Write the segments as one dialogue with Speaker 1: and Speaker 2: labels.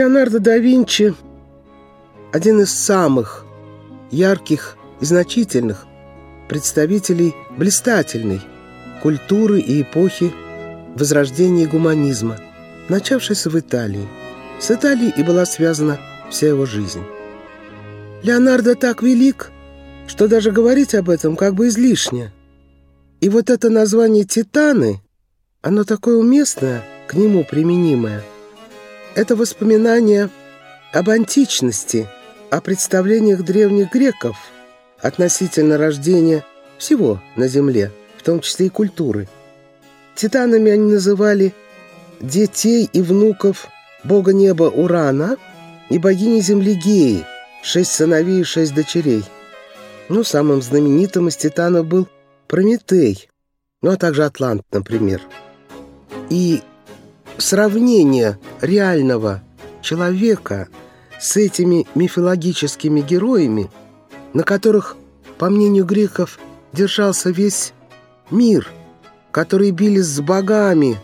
Speaker 1: Леонардо да Винчи – один из самых ярких и значительных представителей блистательной культуры и эпохи возрождения гуманизма, начавшейся в Италии. С Италией и была связана вся его жизнь. Леонардо так велик, что даже говорить об этом как бы излишне. И вот это название «Титаны», оно такое уместное, к нему применимое – это воспоминание об античности, о представлениях древних греков относительно рождения всего на Земле, в том числе и культуры. Титанами они называли детей и внуков бога неба Урана и богини Земли Геи, шесть сыновей и шесть дочерей. Ну, самым знаменитым из титанов был Прометей, ну, а также Атлант, например. И сравнение реального человека с этими мифологическими героями, на которых, по мнению греков, держался весь мир, которые бились с богами,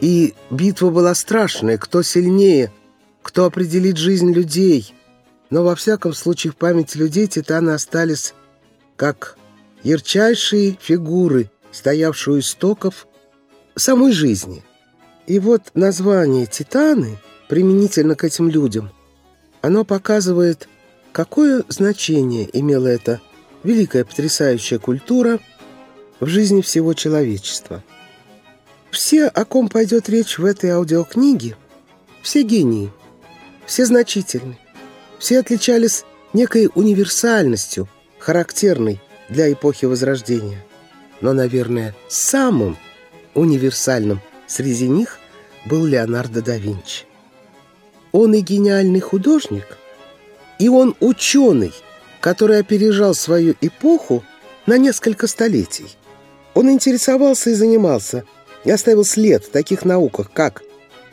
Speaker 1: и битва была страшная, кто сильнее, кто определит жизнь людей. Но во всяком случае в памяти людей титаны остались как ярчайшие фигуры, стоявшие у истоков самой жизни – и вот название «Титаны» применительно к этим людям, оно показывает, какое значение имела эта великая потрясающая культура в жизни всего человечества. Все, о ком пойдет речь в этой аудиокниге, все гении, все значительны, все отличались некой универсальностью, характерной для эпохи Возрождения. Но, наверное, самым универсальным среди них был Леонардо да Винчи. Он и гениальный художник, и он ученый, который опережал свою эпоху на несколько столетий. Он интересовался и занимался, и оставил след в таких науках, как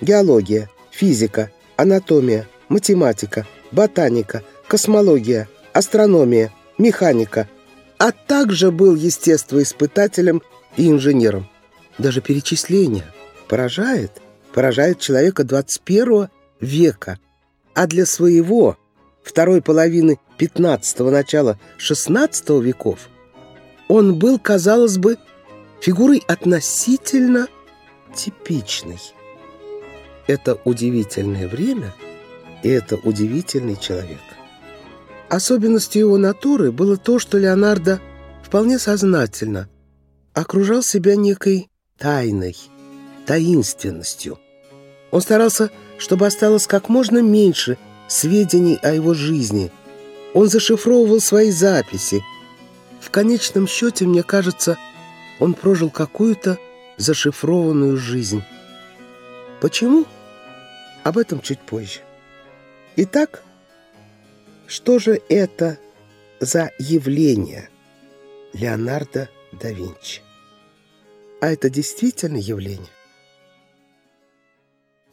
Speaker 1: геология, физика, анатомия, математика, ботаника, космология, астрономия, механика, а также был естествоиспытателем и инженером. Даже перечисление поражает – поражает человека 21 века, а для своего второй половины 15-го, начала 16 веков он был, казалось бы, фигурой относительно типичной. Это удивительное время, и это удивительный человек. Особенностью его натуры было то, что Леонардо вполне сознательно окружал себя некой тайной, таинственностью – он старался, чтобы осталось как можно меньше сведений о его жизни. Он зашифровывал свои записи. В конечном счете, мне кажется, он прожил какую-то зашифрованную жизнь. Почему? Об этом чуть позже. Итак, что же это за явление Леонардо да Винчи? А это действительно явление?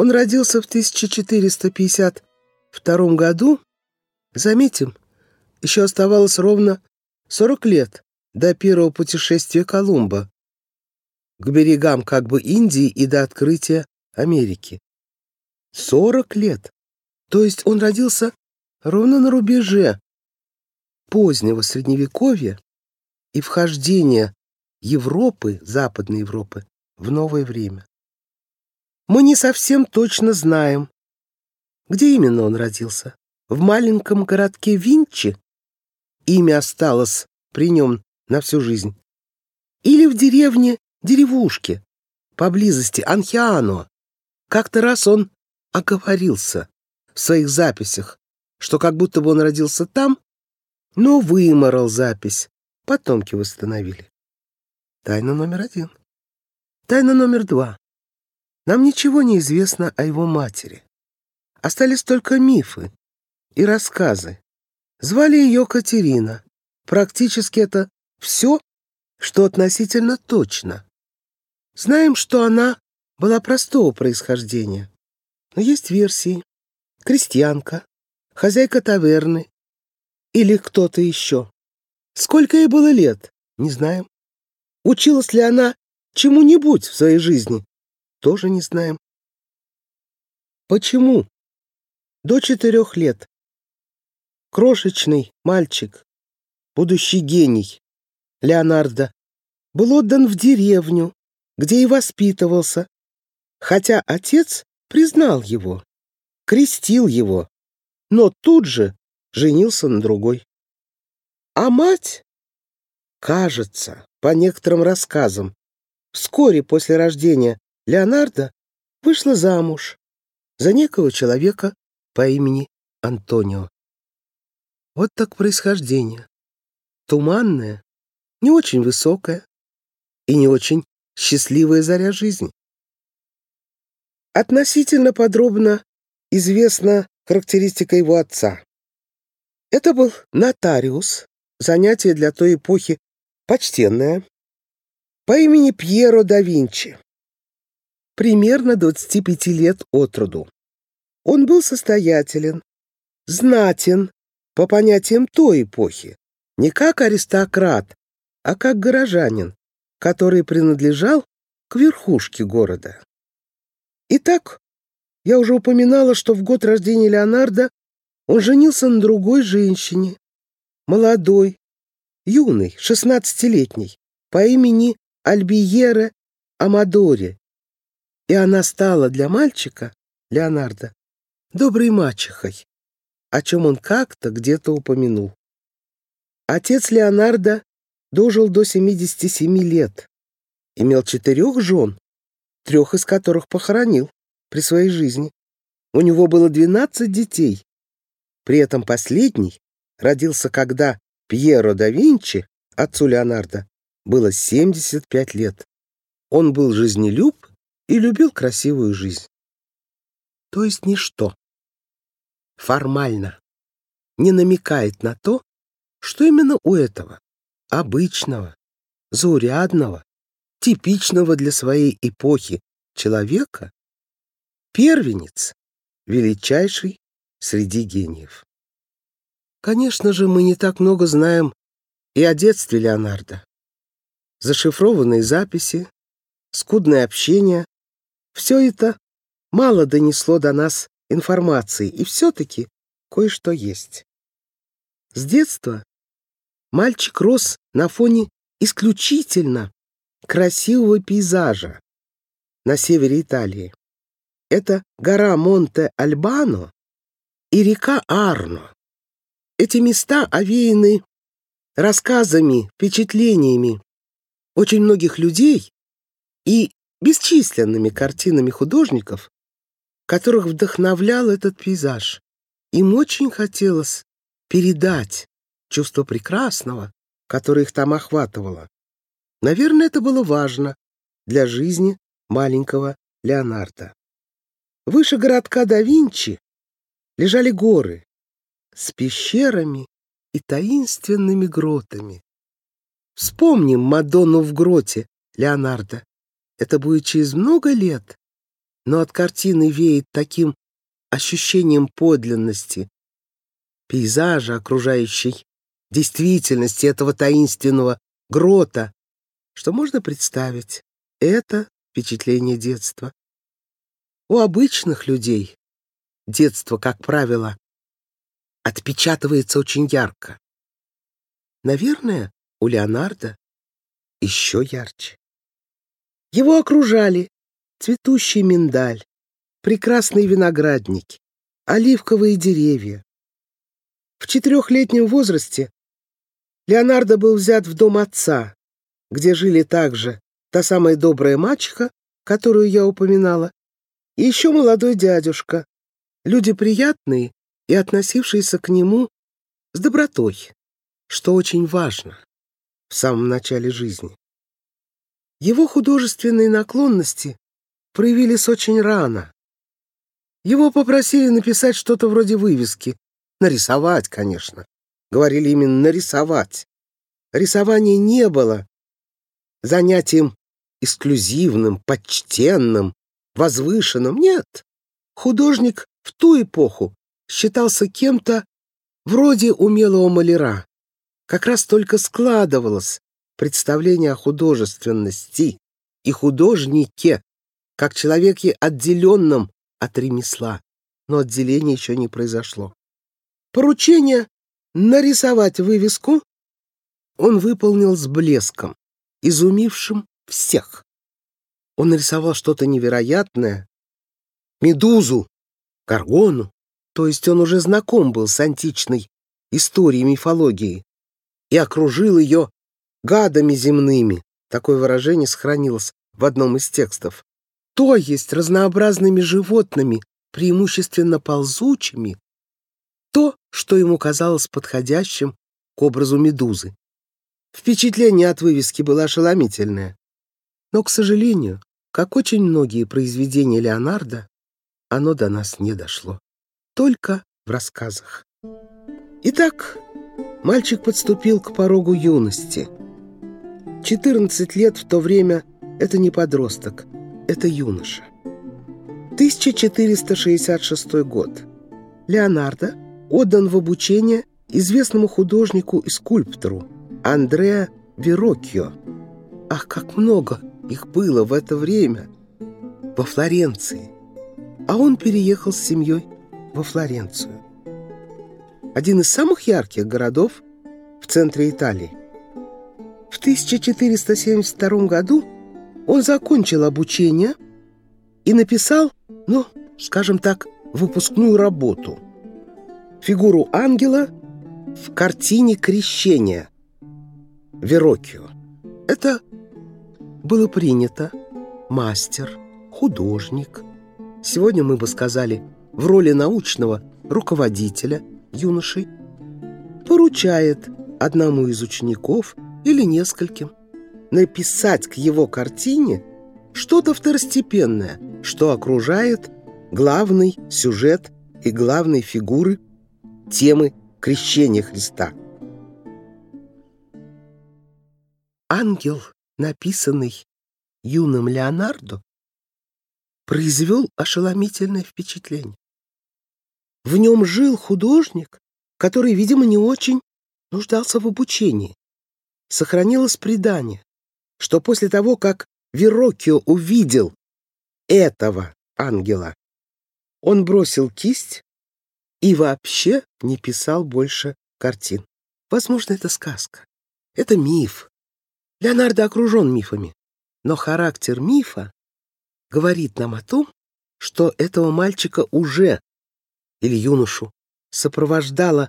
Speaker 1: Он родился в 1452 году. Заметим, еще оставалось ровно 40 лет до первого путешествия Колумба к берегам как бы Индии и до открытия Америки. 40 лет. То есть он родился ровно на рубеже позднего Средневековья и вхождения Европы, Западной Европы, в новое время. Мы не совсем точно знаем, где именно он родился. В маленьком городке Винчи имя осталось при нем на всю жизнь. Или в деревне Деревушке, поблизости Анхиано. Как-то раз он оговорился в своих записях, что как будто бы он родился там, но выморал запись. Потомки восстановили. Тайна номер один. Тайна номер два. Нам ничего не известно о его матери. Остались только мифы и рассказы. Звали ее Катерина. Практически это все, что относительно точно. Знаем, что она была простого происхождения. Но есть версии. Крестьянка, хозяйка таверны или кто-то еще. Сколько ей было лет, не знаем. Училась ли она чему-нибудь в своей жизни? Тоже не знаем. Почему? до четырех лет. Крошечный мальчик, будущий гений, Леонардо, был отдан в деревню, где и воспитывался, хотя отец признал его, крестил его, но тут же женился на другой. А мать, кажется, по некоторым рассказам, вскоре после рождения Леонардо вышла замуж за некого человека по имени Антонио. Вот так происхождение. Туманное, не очень высокое и не очень счастливая заря жизни. Относительно подробно известна характеристика его отца. Это был нотариус, занятие для той эпохи почтенное, по имени Пьеро да Винчи. Примерно 25 лет от роду. Он был состоятелен, знатен по понятиям той эпохи, не как аристократ, а как горожанин, который принадлежал к верхушке города. Итак, я уже упоминала, что в год рождения Леонардо он женился на другой женщине, молодой, юной, шестнадцатилетней, по имени Альбиера Амадоре, и она стала для мальчика, Леонардо, доброй мачехой, о чем он как-то где-то упомянул. Отец Леонардо дожил до 77 лет, имел четырех жен, трех из которых похоронил при своей жизни. У него было 12 детей. При этом последний родился, когда Пьеро да Винчи, отцу Леонардо, было 75 лет. Он был жизнелюб и любил красивую жизнь. То есть ничто формально не намекает на то, что именно у этого обычного, заурядного, типичного для своей эпохи человека первенец, величайший среди гениев. Конечно же, мы не так много знаем и о детстве Леонардо. Зашифрованные записи, скудное общение — все это мало донесло до нас информации, и все-таки кое-что есть. С детства мальчик рос на фоне исключительно красивого пейзажа на севере Италии. Это гора Монте-Альбано и река Арно. Эти места овеяны рассказами, впечатлениями очень многих людей и бесчисленными картинами художников, которых вдохновлял этот пейзаж. Им очень хотелось передать чувство прекрасного, которое их там охватывало. Наверное, это было важно для жизни маленького Леонардо. Выше городка да Винчи лежали горы с пещерами и таинственными гротами. Вспомним Мадонну в гроте Леонардо. Это будет через много лет, но от картины веет таким ощущением подлинности, пейзажа, окружающей действительности этого таинственного грота, что можно представить. Это впечатление детства. У обычных людей детство, как правило, отпечатывается очень ярко. Наверное, у Леонардо еще ярче. Его окружали цветущий миндаль, прекрасные виноградники, оливковые деревья. В четырехлетнем возрасте Леонардо был взят в дом отца, где жили также та самая добрая мачеха, которую я упоминала, и еще молодой дядюшка, люди приятные и относившиеся к нему с добротой, что очень важно в самом начале жизни. Его художественные наклонности проявились очень рано. Его попросили написать что-то вроде вывески, нарисовать, конечно. Говорили именно нарисовать. Рисования не было занятием эксклюзивным, почтенным, возвышенным. Нет. Художник в ту эпоху считался кем-то вроде умелого маляра. Как раз только складывалось представление о художественности и художнике, как человеке, отделенном от ремесла. но отделение еще не произошло. Поручение нарисовать вывеску он выполнил с блеском, изумившим всех. Он нарисовал что-то невероятное. Медузу, Гаргону. То есть он уже знаком был с античной историей мифологии и окружил ее гадами земными. Такое выражение сохранилось в одном из текстов. То есть разнообразными животными, преимущественно ползучими, то, что ему казалось подходящим к образу медузы. Впечатление от вывески было ошеломительное. Но, к сожалению, как очень многие произведения Леонардо, оно до нас не дошло. Только в рассказах. Итак, мальчик подступил к порогу юности. 14 лет в то время — это не подросток, это юноша. 1466 год. Леонардо отдан в обучение известному художнику и скульптору Андреа Вероккио. Ах, как много их было в это время во Флоренции. А он переехал с семьей во Флоренцию. Один из самых ярких городов в центре Италии. В 1472 году он закончил обучение и написал, ну, скажем так, выпускную работу. Фигуру ангела в картине «Крещение» Верокио. Это было принято. Мастер, художник. Сегодня мы бы сказали, в роли научного руководителя юношей поручает одному из учеников или нескольким написать к его картине что-то второстепенное, что окружает главный сюжет и главной фигуры темы крещения Христа. Ангел, написанный юным Леонардо, произвел ошеломительное впечатление. В нем жил художник, который, видимо, не очень нуждался в обучении. Сохранилось предание, что после того, как Верокио увидел этого ангела, он бросил кисть и вообще не писал больше картин. Возможно, это сказка. Это миф. Леонардо окружен мифами. Но характер мифа говорит нам о том, что этого мальчика уже, или юношу, сопровождало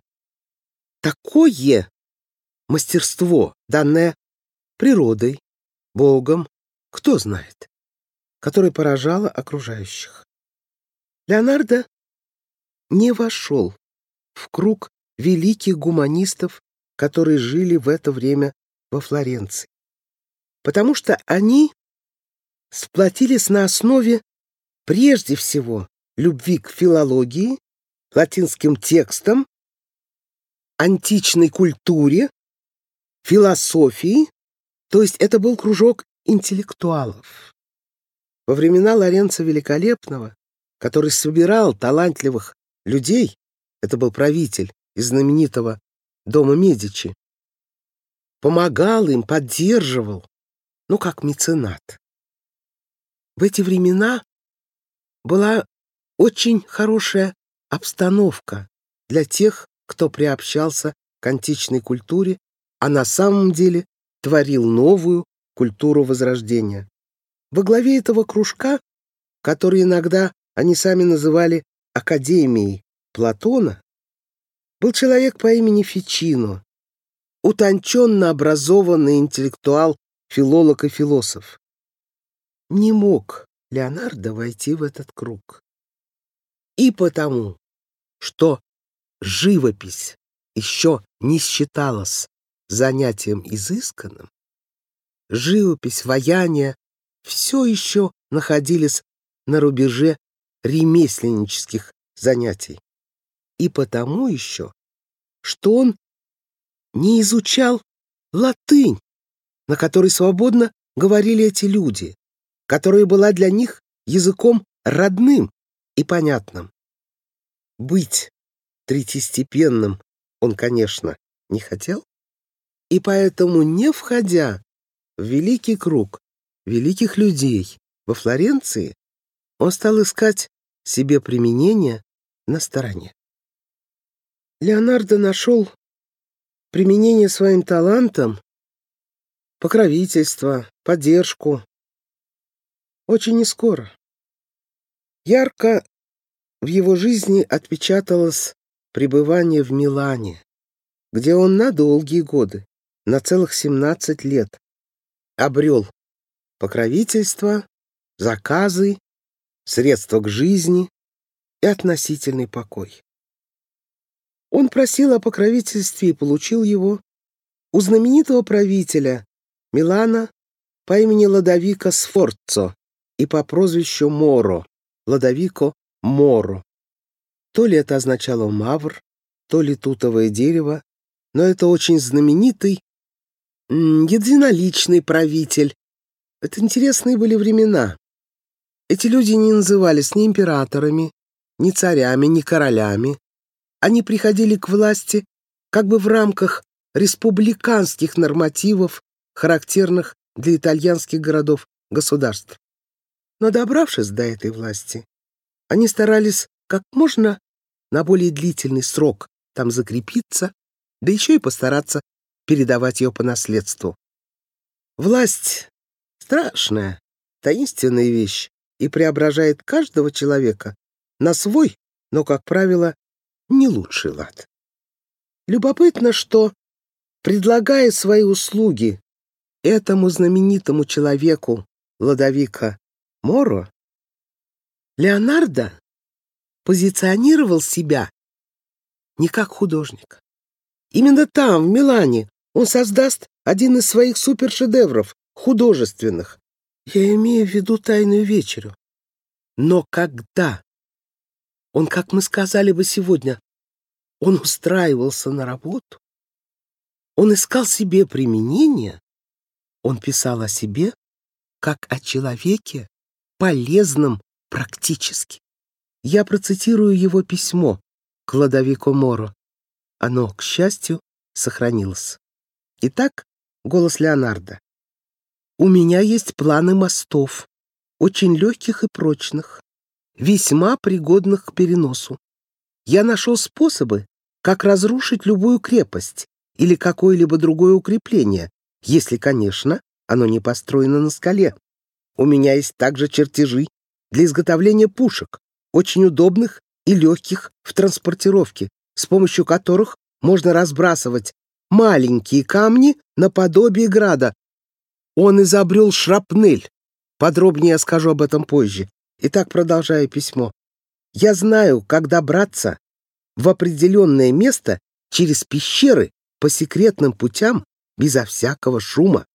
Speaker 1: такое мастерство, данное природой, Богом, кто знает, которое поражало окружающих. Леонардо не вошел в круг великих гуманистов, которые жили в это время во Флоренции, потому что они сплотились на основе прежде всего любви к филологии, латинским текстам, античной культуре, философии, то есть это был кружок интеллектуалов. Во времена Лоренца Великолепного, который собирал талантливых людей, это был правитель из знаменитого дома Медичи, помогал им, поддерживал, ну, как меценат. В эти времена была очень хорошая обстановка для тех, кто приобщался к античной культуре, а на самом деле творил новую культуру Возрождения. Во главе этого кружка, который иногда они сами называли Академией Платона, был человек по имени Фичино, утонченно образованный интеллектуал, филолог и философ. Не мог Леонардо войти в этот круг. И потому, что живопись еще не считалась занятием изысканным, живопись, ваяние все еще находились на рубеже ремесленнических занятий. И потому еще, что он не изучал латынь, на которой свободно говорили эти люди, которая была для них языком родным и понятным. Быть третьестепенным он, конечно, не хотел, и поэтому, не входя в великий круг великих людей во Флоренции, он стал искать себе применение на стороне. Леонардо нашел применение своим талантам, покровительство, поддержку очень нескоро. Ярко в его жизни отпечаталось пребывание в Милане, где он на долгие годы, на целых 17 лет, обрел покровительство, заказы, средства к жизни и относительный покой. Он просил о покровительстве и получил его у знаменитого правителя Милана по имени Ладовика Сфорцо и по прозвищу Моро, Ладовико Моро. То ли это означало мавр, то ли тутовое дерево, но это очень знаменитый, единоличный правитель. Это интересные были времена. Эти люди не назывались ни императорами, ни царями, ни королями. Они приходили к власти как бы в рамках республиканских нормативов, характерных для итальянских городов-государств. Но добравшись до этой власти, они старались как можно на более длительный срок там закрепиться, да еще и постараться передавать ее по наследству. Власть — страшная, таинственная вещь и преображает каждого человека на свой, но, как правило, не лучший лад. Любопытно, что, предлагая свои услуги этому знаменитому человеку, Ладовика Моро, Леонардо позиционировал себя не как художник. Именно там, в Милане, он создаст один из своих супершедевров, художественных. Я имею в виду «Тайную вечерю». Но когда он, как мы сказали бы сегодня, он устраивался на работу, он искал себе применение, он писал о себе как о человеке, полезном практически. Я процитирую его письмо к Ладовику Моро. Оно, к счастью, сохранилось. Итак, голос Леонардо. «У меня есть планы мостов, очень легких и прочных весьма пригодных к переносу. Я нашел способы, как разрушить любую крепость или какое-либо другое укрепление, если, конечно, оно не построено на скале. У меня есть также чертежи для изготовления пушек, очень удобных и легких в транспортировке, с помощью которых можно разбрасывать маленькие камни наподобие града. Он изобрел шрапнель. Подробнее я скажу об этом позже. Итак, продолжая письмо. «Я знаю, как добраться в определенное место через пещеры по секретным путям безо всякого шума.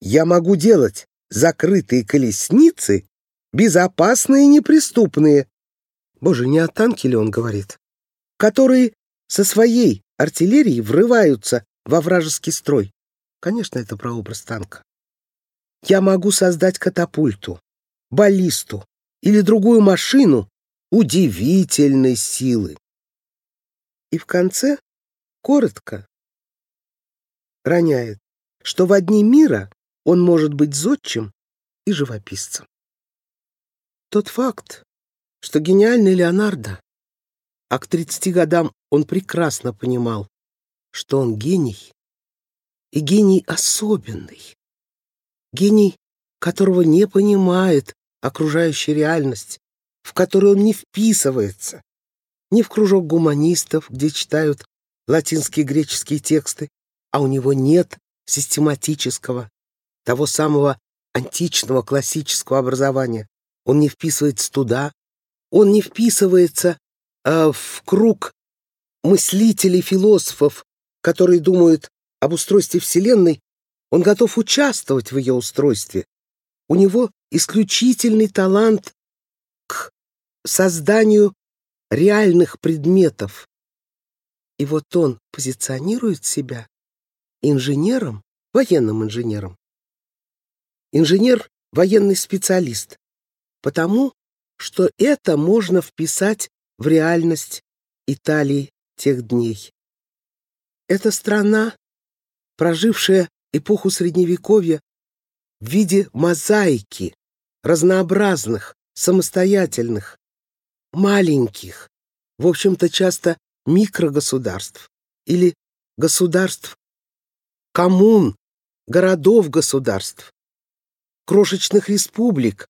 Speaker 1: Я могу делать закрытые колесницы безопасные и неприступные». Боже, не о танке ли он говорит? «Которые со своей артиллерией врываются во вражеский строй». Конечно, это прообраз танка. Я могу создать катапульту, баллисту, или другую машину удивительной силы. И в конце коротко роняет, что в одни мира он может быть зодчим и живописцем. Тот факт, что гениальный Леонардо, а к 30 годам он прекрасно понимал, что он гений, и гений особенный, гений, которого не понимает окружающей реальность, в которую он не вписывается, ни в кружок гуманистов, где читают латинские и греческие тексты, а у него нет систематического, того самого античного классического образования. Он не вписывается туда, он не вписывается э, в круг мыслителей, философов, которые думают об устройстве Вселенной, он готов участвовать в ее устройстве. У него исключительный талант к созданию реальных предметов. И вот он позиционирует себя инженером, военным инженером. Инженер — военный специалист, потому что это можно вписать в реальность Италии тех дней. Это страна, прожившая эпоху Средневековья в виде мозаики, разнообразных, самостоятельных, маленьких, в общем-то, часто микрогосударств или государств, коммун, городов-государств, крошечных республик.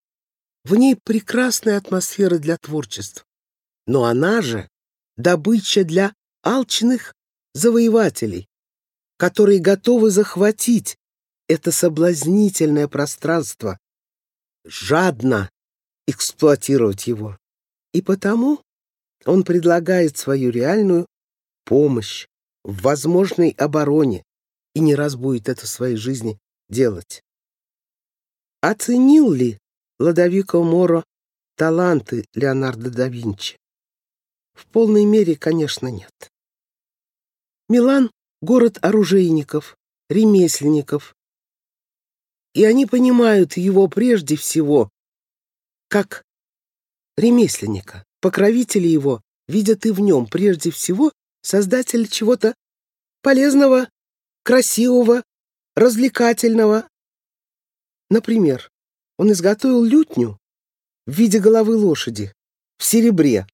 Speaker 1: В ней прекрасная атмосфера для творчества. Но она же добыча для алчных завоевателей, которые готовы захватить это соблазнительное пространство, жадно эксплуатировать его. И потому он предлагает свою реальную помощь в возможной обороне и не раз будет это в своей жизни делать. Оценил ли Ладовико Моро таланты Леонардо да Винчи? В полной мере, конечно, нет. Милан — город оружейников, ремесленников. И они понимают его прежде всего как ремесленника. Покровители его видят и в нем прежде всего создатель чего-то полезного, красивого, развлекательного. Например, он изготовил лютню в виде головы лошади, в серебре.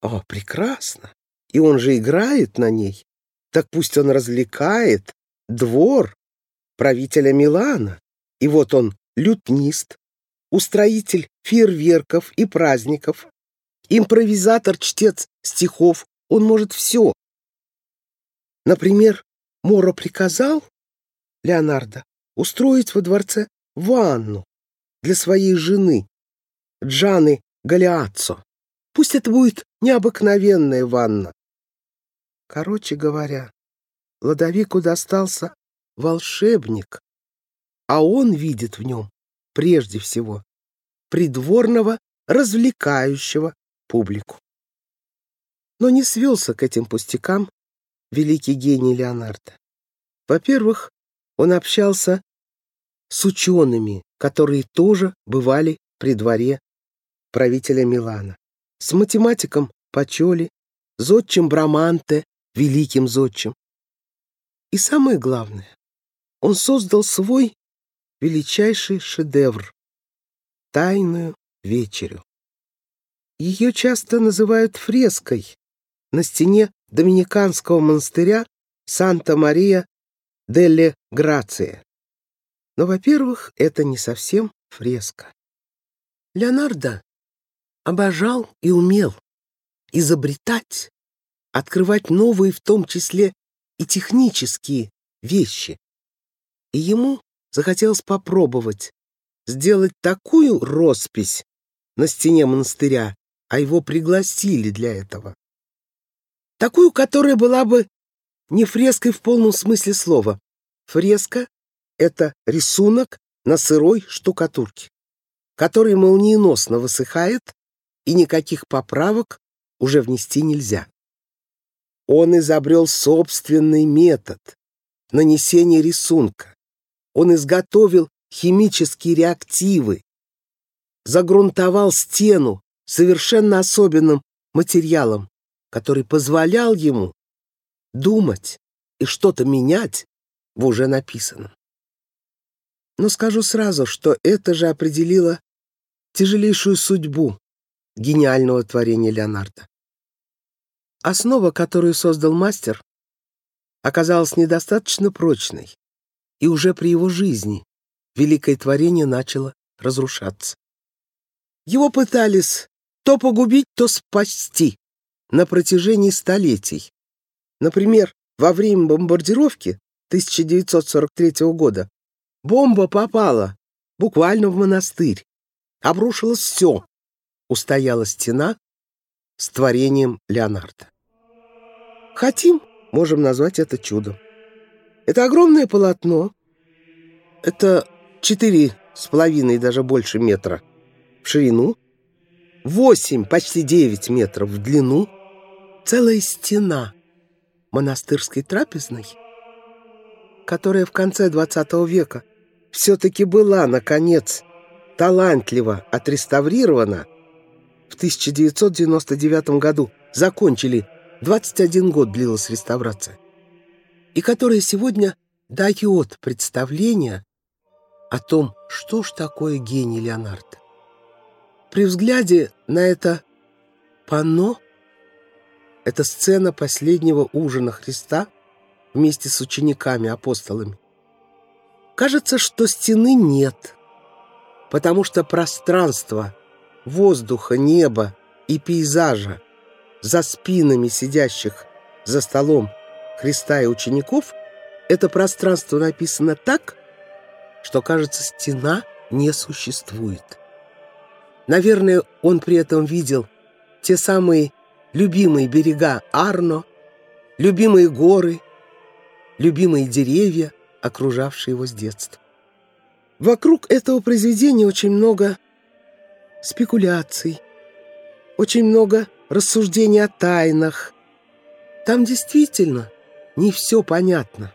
Speaker 1: О, прекрасно! И он же играет на ней. Так пусть он развлекает двор правителя Милана. И вот он лютнист, устроитель фейерверков и праздников, импровизатор-чтец стихов. Он может все. Например, Моро приказал Леонардо устроить во дворце ванну для своей жены, Джаны Галиаццо. Пусть это будет необыкновенная ванна. Короче говоря, Ладовику достался волшебник, а он видит в нем прежде всего придворного, развлекающего публику. Но не свелся к этим пустякам великий гений Леонардо. Во-первых, он общался с учеными, которые тоже бывали при дворе правителя Милана, с математиком Пачоли, зодчим Браманте, великим зодчим. И самое главное, он создал свой величайший шедевр — «Тайную вечерю». Ее часто называют фреской на стене доминиканского монастыря Санта-Мария делле Грация. Но, во-первых, это не совсем фреска. Леонардо обожал и умел изобретать, открывать новые, в том числе и технические вещи. И ему захотелось попробовать сделать такую роспись на стене монастыря, а его пригласили для этого. Такую, которая была бы не фреской в полном смысле слова. Фреска — это рисунок на сырой штукатурке, который молниеносно высыхает, и никаких поправок уже внести нельзя. Он изобрел собственный метод нанесения рисунка. Он изготовил химические реактивы, загрунтовал стену совершенно особенным материалом, который позволял ему думать и что-то менять в уже написанном. Но скажу сразу, что это же определило тяжелейшую судьбу гениального творения Леонардо. Основа, которую создал мастер, оказалась недостаточно прочной, и уже при его жизни великое творение начало разрушаться. Его пытались то погубить, то спасти на протяжении столетий. Например, во время бомбардировки 1943 года бомба попала буквально в монастырь. Обрушилось все. Устояла стена с творением Леонардо. Хотим, можем назвать это чудом. Это огромное полотно. Это четыре с половиной, даже больше метра в ширину, восемь, почти девять метров в длину, целая стена монастырской трапезной, которая в конце XX века все-таки была, наконец, талантливо отреставрирована, в 1999 году закончили, 21 год длилась реставрация, и которая сегодня дает представление о том, что ж такое гений Леонардо. При взгляде на это панно Это сцена последнего ужина Христа вместе с учениками-апостолами. Кажется, что стены нет, потому что пространство, воздуха, неба и пейзажа за спинами сидящих за столом Христа и учеников, это пространство написано так, что, кажется, стена не существует. Наверное, он при этом видел те самые любимые берега Арно, любимые горы, любимые деревья, окружавшие его с детства. Вокруг этого произведения очень много спекуляций, очень много рассуждений о тайнах. Там действительно не все понятно.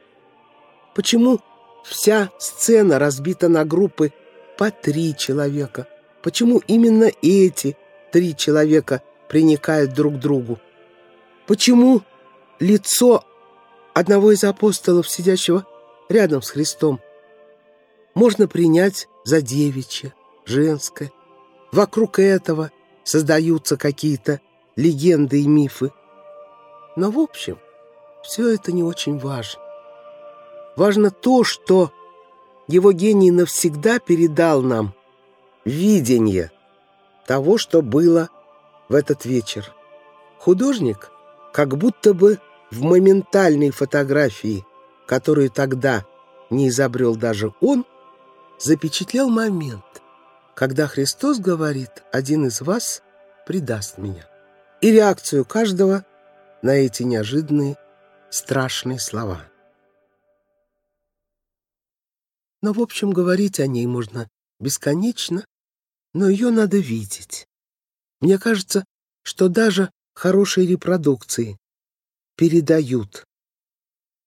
Speaker 1: Почему вся сцена разбита на группы по три человека? Почему именно эти три человека приникают друг к другу? Почему лицо одного из апостолов, сидящего рядом с Христом, можно принять за девичье, женское? Вокруг этого создаются какие-то легенды и мифы. Но, в общем, все это не очень важно. Важно то, что его гений навсегда передал нам видение того, что было в этот вечер. Художник как будто бы в моментальной фотографии, которую тогда не изобрел даже он, запечатлел момент, когда Христос говорит «один из вас предаст меня» и реакцию каждого на эти неожиданные страшные слова. Но, в общем, говорить о ней можно бесконечно, но ее надо видеть. Мне кажется, что даже хорошие репродукции передают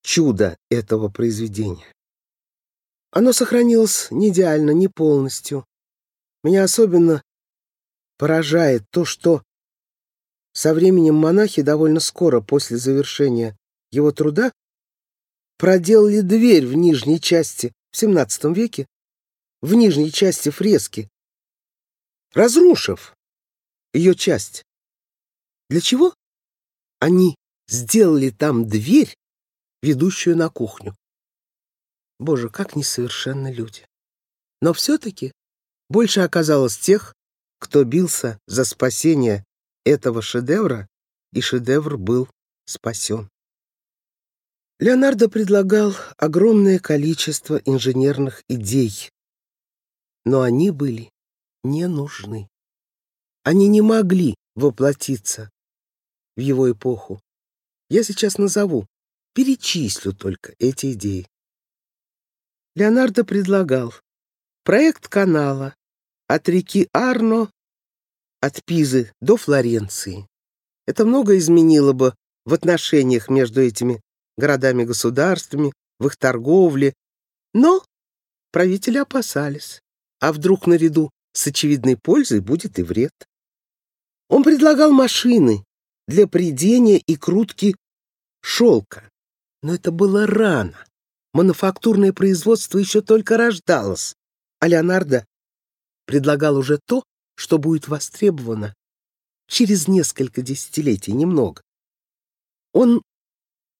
Speaker 1: чудо этого произведения. Оно сохранилось не идеально, не полностью. Меня особенно поражает то, что со временем монахи довольно скоро после завершения его труда проделали дверь в нижней части в XVII веке, в нижней части фрески, разрушив ее часть. Для чего? Они сделали там дверь, ведущую на кухню. Боже, как несовершенны люди. Но все-таки больше оказалось тех, кто бился за спасение этого шедевра, и шедевр был спасен. Леонардо предлагал огромное количество инженерных идей, но они были не нужны. Они не могли воплотиться в его эпоху. Я сейчас назову, перечислю только эти идеи. Леонардо предлагал проект канала от реки Арно, от Пизы до Флоренции. Это много изменило бы в отношениях между этими городами-государствами, в их торговле. Но правители опасались, а вдруг наряду с очевидной пользой будет и вред. Он предлагал машины для придения и крутки шелка. Но это было рано. Мануфактурное производство еще только рождалось, а Леонардо предлагал уже то, что будет востребовано через несколько десятилетий, немного. Он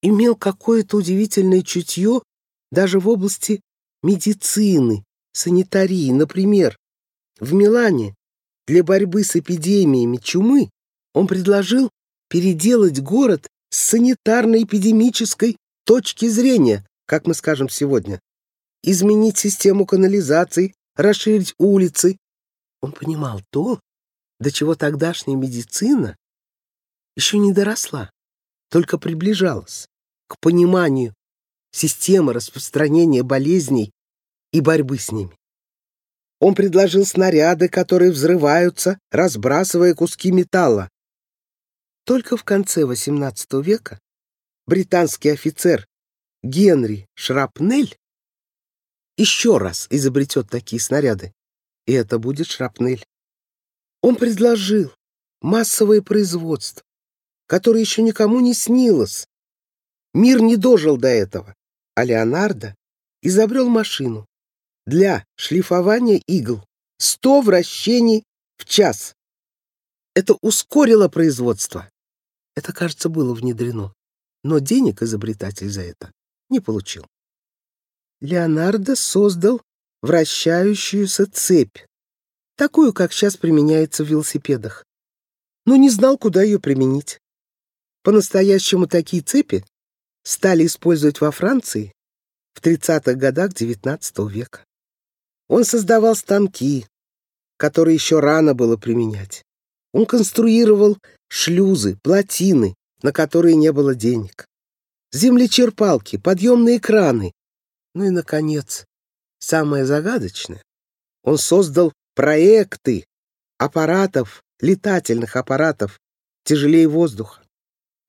Speaker 1: имел какое-то удивительное чутье даже в области медицины, санитарии. Например, в Милане для борьбы с эпидемиями чумы он предложил переделать город с санитарно-эпидемической точки зрения, как мы скажем сегодня, изменить систему канализации, расширить улицы. Он понимал то, до чего тогдашняя медицина еще не доросла, только приближалась к пониманию системы распространения болезней и борьбы с ними. Он предложил снаряды, которые взрываются, разбрасывая куски металла. Только в конце XVIII века британский офицер Генри Шрапнель еще раз изобретет такие снаряды, и это будет шрапнель. Он предложил массовое производство, которое еще никому не снилось, Мир не дожил до этого, а Леонардо изобрел машину для шлифования игл. Сто вращений в час. Это ускорило производство. Это, кажется, было внедрено, но денег изобретатель за это не получил. Леонардо создал вращающуюся цепь, такую, как сейчас применяется в велосипедах, но не знал, куда ее применить. По-настоящему такие цепи стали использовать во Франции в 30-х годах XIX века. Он создавал станки, которые еще рано было применять. Он конструировал шлюзы, плотины, на которые не было денег, землечерпалки, подъемные краны. Ну и, наконец, самое загадочное, он создал проекты аппаратов, летательных аппаратов, тяжелее воздуха.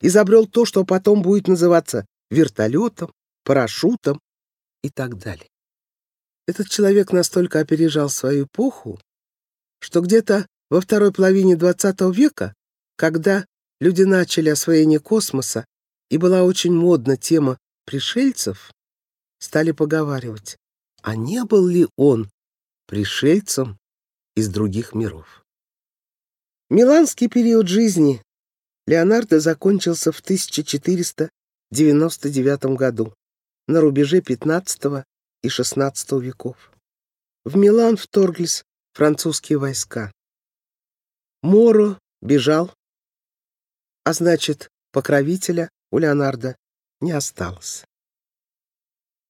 Speaker 1: Изобрел то, что потом будет называться вертолетом, парашютом и так далее. Этот человек настолько опережал свою эпоху, что где-то во второй половине XX века, когда люди начали освоение космоса и была очень модна тема пришельцев, стали поговаривать, а не был ли он пришельцем из других миров. Миланский период жизни Леонардо закончился в 1499 году, на рубеже XV и XVI веков. В Милан вторглись французские войска. Моро бежал, а значит, покровителя у Леонардо не осталось.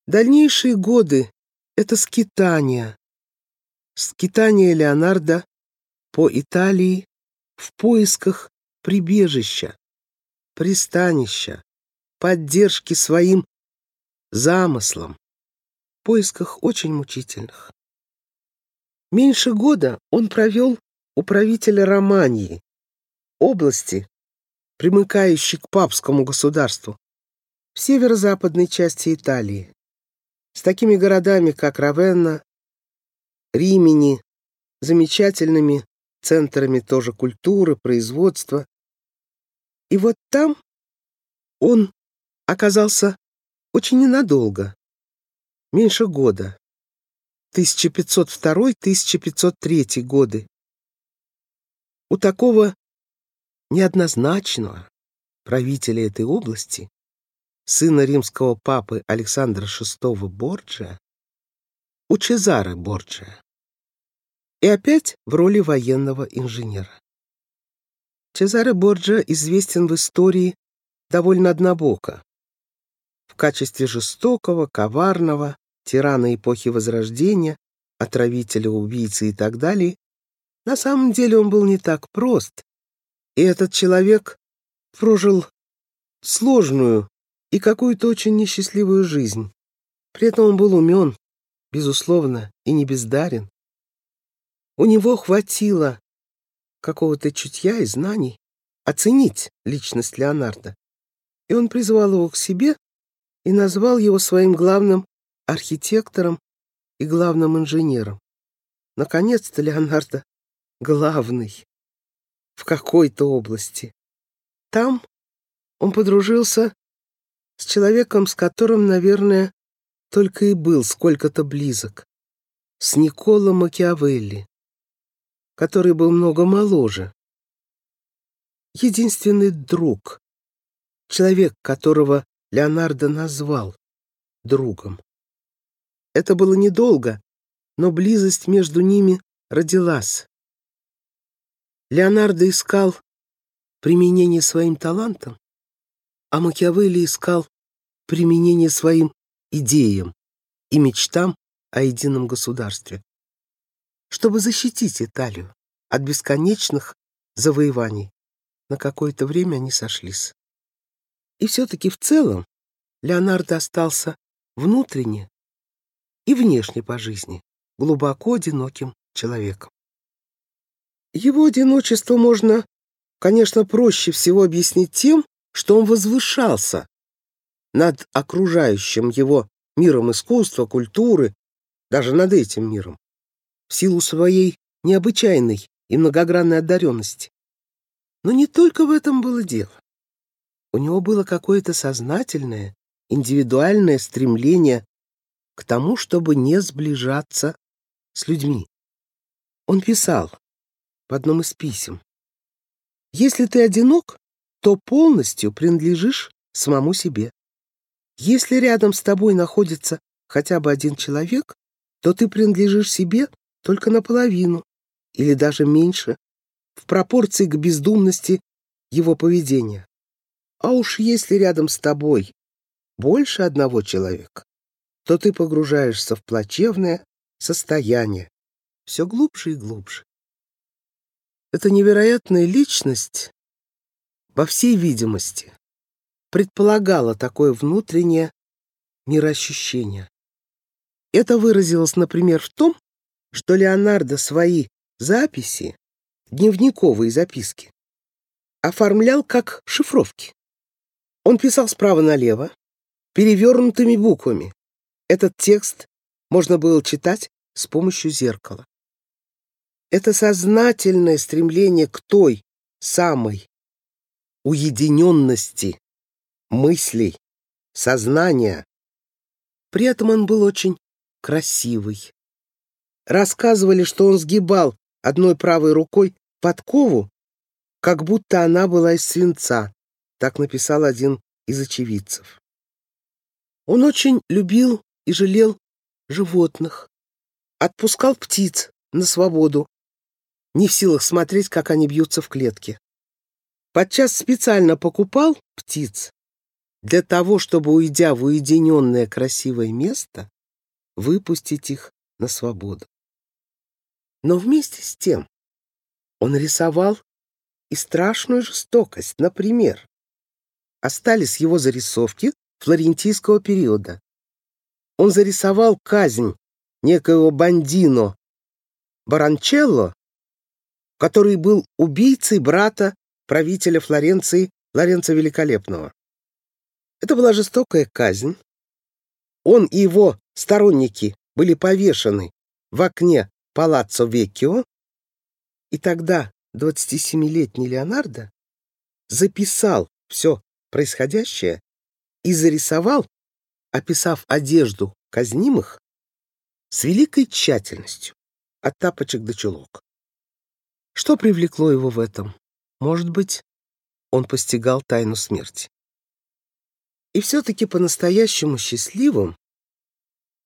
Speaker 1: Дальнейшие годы — это скитания. Скитания Леонардо по Италии в поисках прибежища, пристанища, поддержки своим замыслам, поисках очень мучительных. Меньше года он провел у правителя Романии, области, примыкающей к папскому государству, в северо-западной части Италии, с такими городами, как Равенна, Римени, замечательными центрами тоже культуры, производства. И вот там он оказался очень ненадолго, меньше года. 1502-1503 годы. У такого неоднозначного правителя этой области, сына римского папы Александра VI Борджа, у Чезаре Борджа, и опять в роли военного инженера. Чезаре Борджа известен в истории довольно однобоко. В качестве жестокого, коварного, тирана эпохи Возрождения, отравителя, убийцы и так далее, на самом деле он был не так прост, и этот человек прожил сложную и какую-то очень несчастливую жизнь. При этом он был умен, безусловно, и не бездарен. У него хватило какого-то чутья и знаний оценить личность Леонардо, и он призвал его к себе и назвал его своим главным архитектором и главным инженером. Наконец-то Леонардо главный в какой-то области. Там он подружился с человеком, с которым, наверное, только и был сколько-то близок, с Николо Макиавелли, который был много моложе. Единственный друг, человек, которого Леонардо назвал другом. Это было недолго, но близость между ними родилась. Леонардо искал применение своим талантам, а Макиавелли искал применение своим идеям и мечтам о едином государстве, чтобы защитить Италию от бесконечных завоеваний. На какое-то время они сошлись. И все-таки в целом Леонардо остался внутренне и внешне по жизни, глубоко одиноким человеком. Его одиночество можно, конечно, проще всего объяснить тем, что он возвышался над окружающим его миром искусства, культуры, даже над этим миром, в силу своей необычайной и многогранной одаренности. Но не только в этом было дело. У него было какое-то сознательное, индивидуальное стремление к тому, чтобы не сближаться с людьми. Он писал в одном из писем, «Если ты одинок, то полностью принадлежишь самому себе. Если рядом с тобой находится хотя бы один человек, то ты принадлежишь себе только наполовину или даже меньше, в пропорции к бездумности его поведения. А уж если рядом с тобой больше одного человека, то ты погружаешься в плачевное состояние, все глубже и глубже. Эта невероятная личность, во всей видимости, предполагала такое внутреннее мироощущение. Это выразилось, например, в том, что Леонардо свои записи, дневниковые записки, оформлял как шифровки. Он писал справа налево, перевернутыми буквами. Этот текст можно было читать с помощью зеркала. Это сознательное стремление к той самой уединенности мыслей, сознания. При этом он был очень красивый. Рассказывали, что он сгибал одной правой рукой подкову, как будто она была из свинца, так написал один из очевидцев. Он очень любил и жалел животных, отпускал птиц на свободу, не в силах смотреть, как они бьются в клетке. Подчас специально покупал птиц для того, чтобы, уйдя в уединенное красивое место, выпустить их на свободу. Но вместе с тем он рисовал и страшную жестокость. Например, остались его зарисовки флорентийского периода. Он зарисовал казнь некоего бандино Баранчелло, который был убийцей брата правителя Флоренции Лоренца Великолепного. Это была жестокая казнь. Он и его сторонники были повешены в окне Палаццо Веккио, и тогда 27-летний Леонардо записал все происходящее и зарисовал, описав одежду казнимых с великой тщательностью, от тапочек до чулок. Что привлекло его в этом? Может быть, он постигал тайну смерти. И все-таки по-настоящему счастливым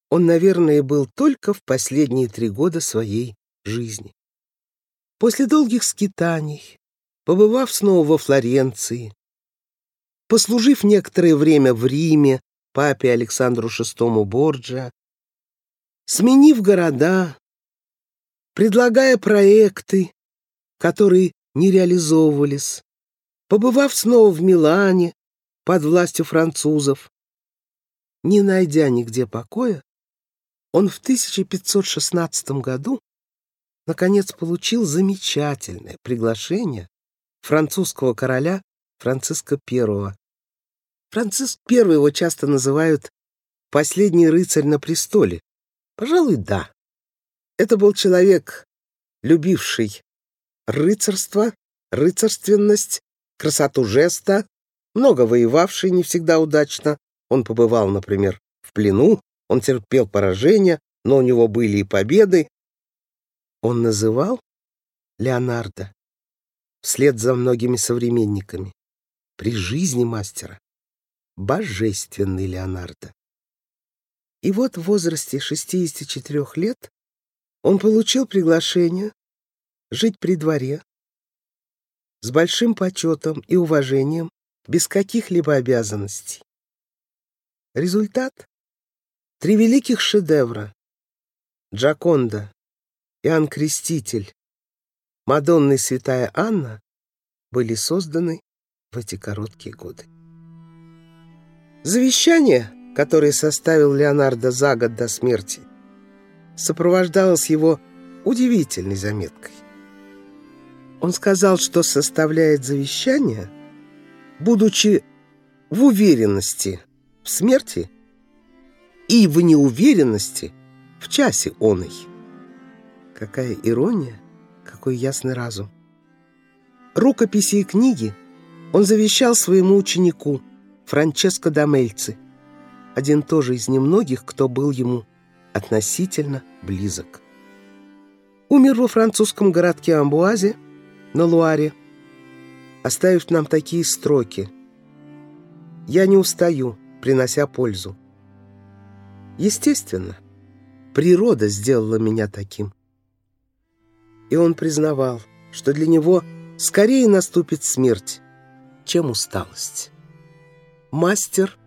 Speaker 1: он, наверное, был только в последние три года своей жизни. После долгих скитаний, побывав снова во Флоренции, послужив некоторое время в Риме папе Александру VI Борджа, сменив города, предлагая проекты, которые не реализовывались, побывав снова в Милане под властью французов, не найдя нигде покоя, он в 1516 году наконец получил замечательное приглашение французского короля Франциска I. Франциск I его часто называют «последний рыцарь на престоле». Пожалуй, да. Это был человек, любивший рыцарство, рыцарственность, красоту жеста, много воевавший не всегда удачно. Он побывал, например, в плену, он терпел поражения, но у него были и победы. Он называл Леонардо вслед за многими современниками при жизни мастера божественный Леонардо. И вот в возрасте 64 лет он получил приглашение жить при дворе с большим почетом и уважением, без каких-либо обязанностей. Результат Три великих шедевра — Джаконда, Иоанн Креститель, Мадонна и Святая Анна — были созданы в эти короткие годы. Завещание, которое составил Леонардо за год до смерти, сопровождалось его удивительной заметкой. Он сказал, что составляет завещание, будучи в уверенности в смерти – и в неуверенности в часе оной. Какая ирония, какой ясный разум. Рукописи и книги он завещал своему ученику Франческо Дамельци, один тоже из немногих, кто был ему относительно близок. Умер во французском городке Амбуазе на Луаре оставив нам такие строки. «Я не устаю, принося пользу». Естественно, природа сделала меня таким. И он признавал, что для него скорее наступит смерть, чем усталость. Мастер,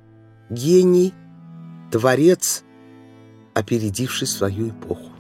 Speaker 1: гений, творец, опередивший свою эпоху.